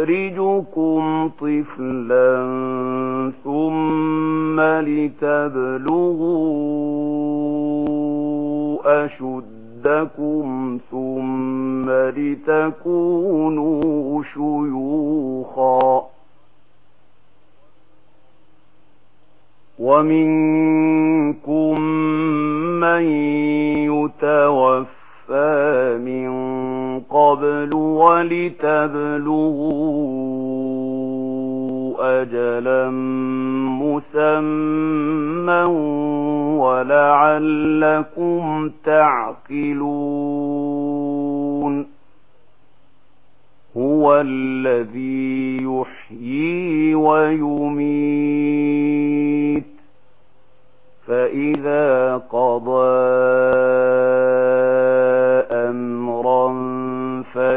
يخرجكم طفلا ثم لتبلغوا أشدكم ثم لتكونوا شيوخا ومنكم من يتوفى قبل ولتبلغوا أجلا مسمى ولعلكم تعقلون هو الذي يحيي ويميت فإذا قضى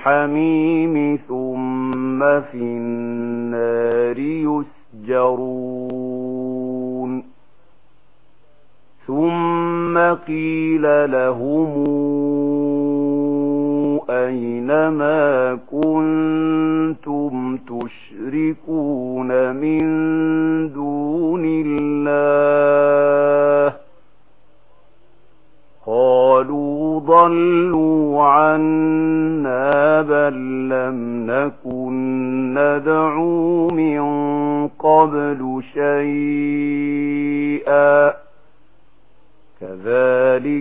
الحميم ثم في النار يسجرون. ثم قيل لهم أينما كنتم تشركون من دون الله؟ قالوا ضلوا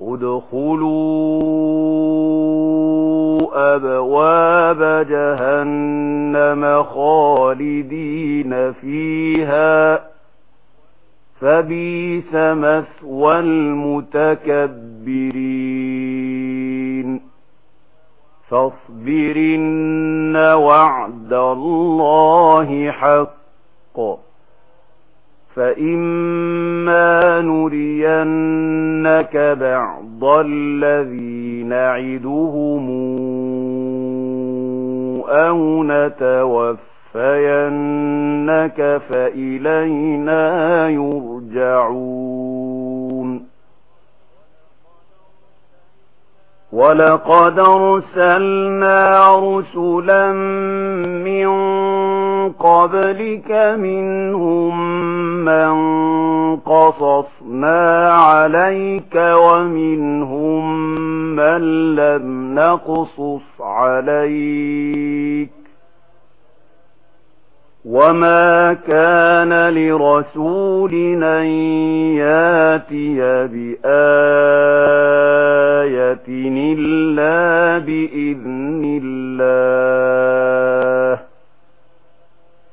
ادخلوا أبواب جهنم خالدين فيها فبيس مثوى المتكبرين. فاصبرن وعد الله حق. فَإِمَّا نُرِيَنَّكَ بَعْضَ الَّذِي نَعِدُهُمْ أَوْ نَتَوَفَّيَنَّكَ فَإِلَيْنَا يُرْجَعُونَ وَلَقَدْ أَرْسَلْنَا رُسُلًا مِنْ قَبْلِكَ مِنْهُمْ مَنْ قَصَصْنَا عَلَيْكَ وَمِنْهُمْ مَنْ لَمْ نَقْصُصْ عَلَيْكَ وما كان لرسول أن ياتي بآية إلا بإذن الله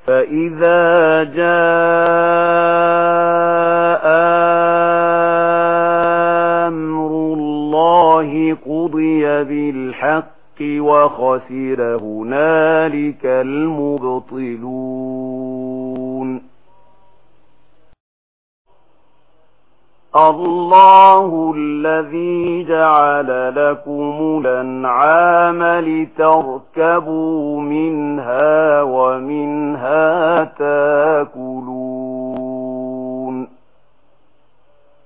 فإذا جاء أمر الله قضي بالله وخسر هنالك المبطلون. الله الذي جعل لكم الأنعام لتركبوا منها ومنها تأكلون.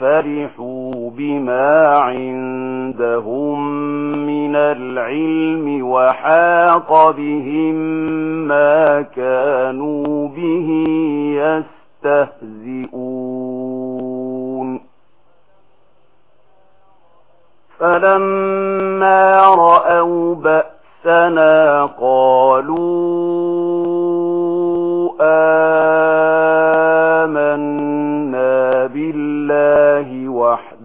فرحوا بما عندهم من العلم وحاق بهم ما كانوا به يستهزئون فلما رأوا بأسنا قالوا آمين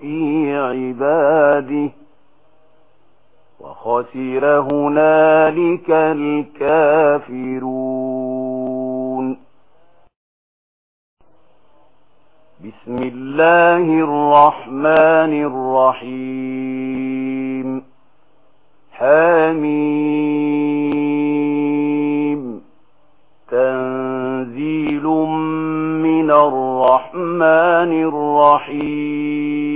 في عباده وخسر هنالك الكافرون. بسم الله الرحمن الرحيم. حميم. تنزيل من الرحمن الرحيم.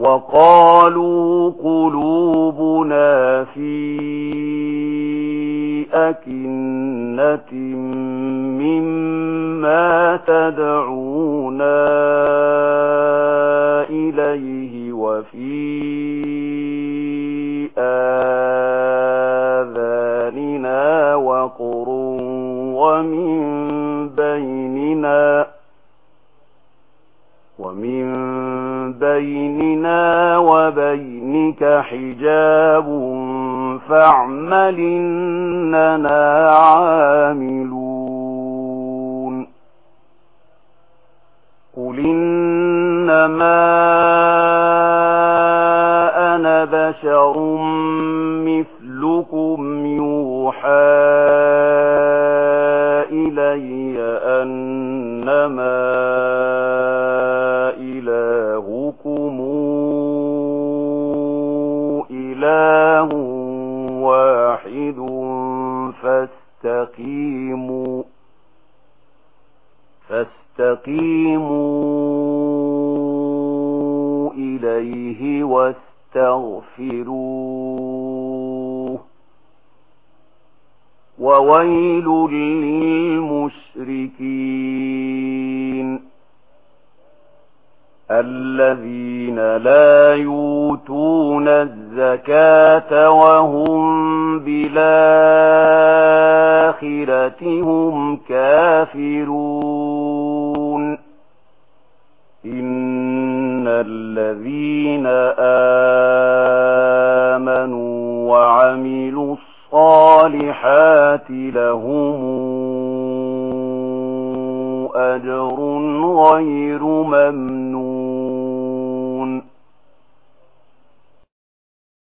وقالوا قلوبنا في أكنة مما تدعونا إليه وفي آذاننا وقر ومن بيننا وبينك حجاب فاعمل إننا عاملون قل إنما أنا بشر فاستقيموا إِلَيْهِ وَاسْتَغْفِرُوهُ وَوَيْلٌ لِلْمُشْرِكِينَ الَّذِينَ لَا يُؤْتُونَ الزَّكَاةَ وَهُمْ بِالْآخِرَةِ هُمْ كَافِرُونَ الذين آمنوا وعملوا الصالحات لهم